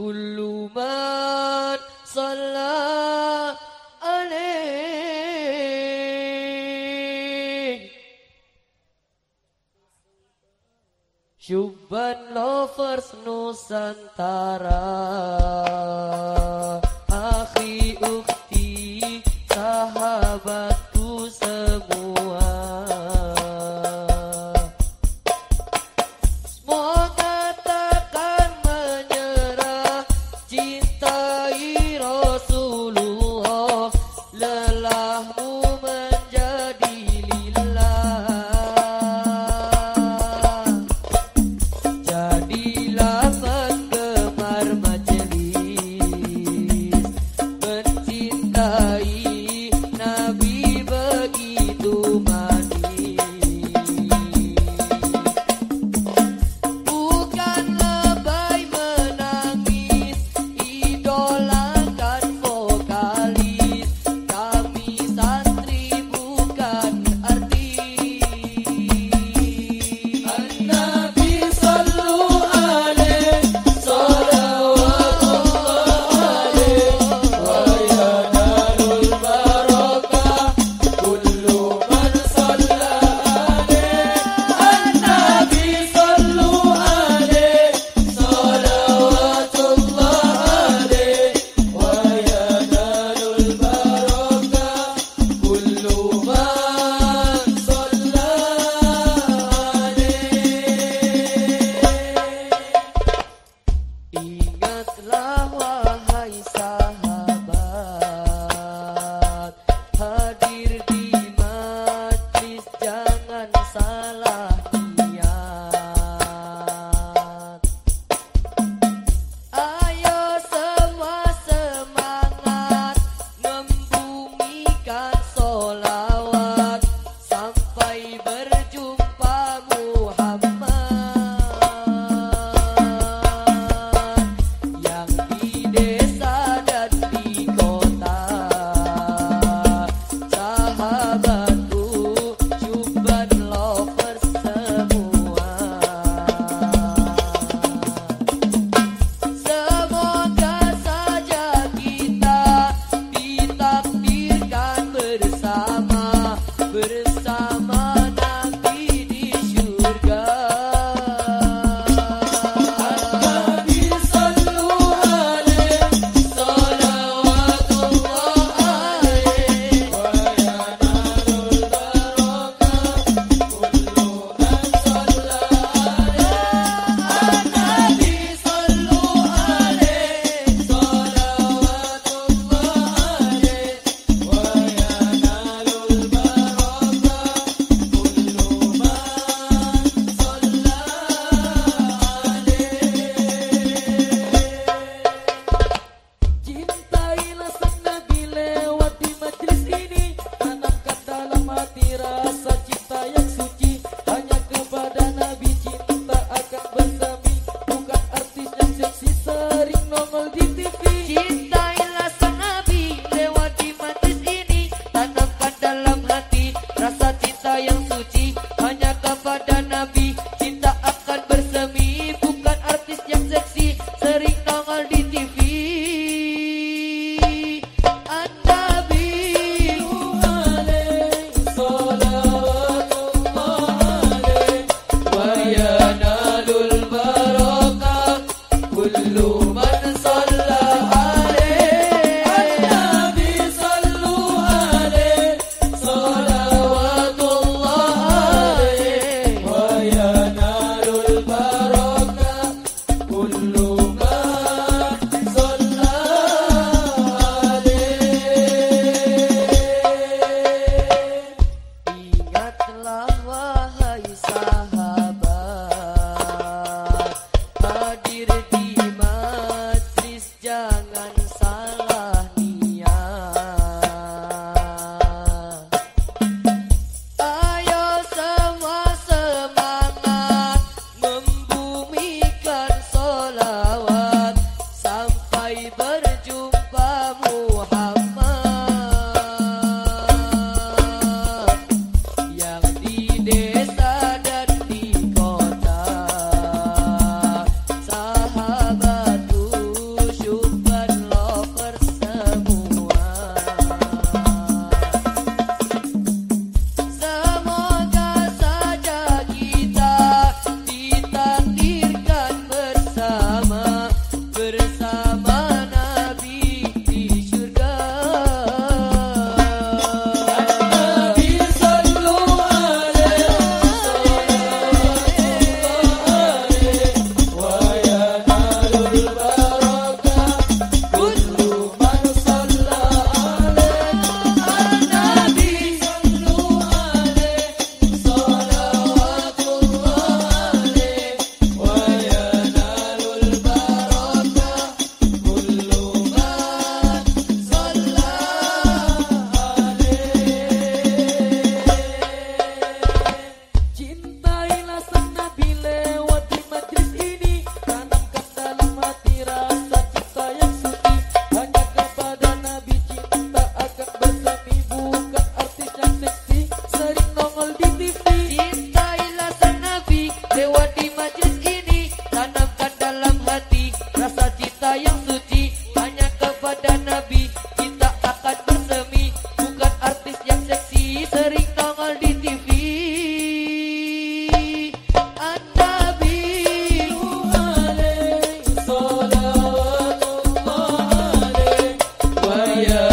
كل من aling, عليه lovers Nusantara. Akhi ukti sahabat. love was. love you saw. Yeah.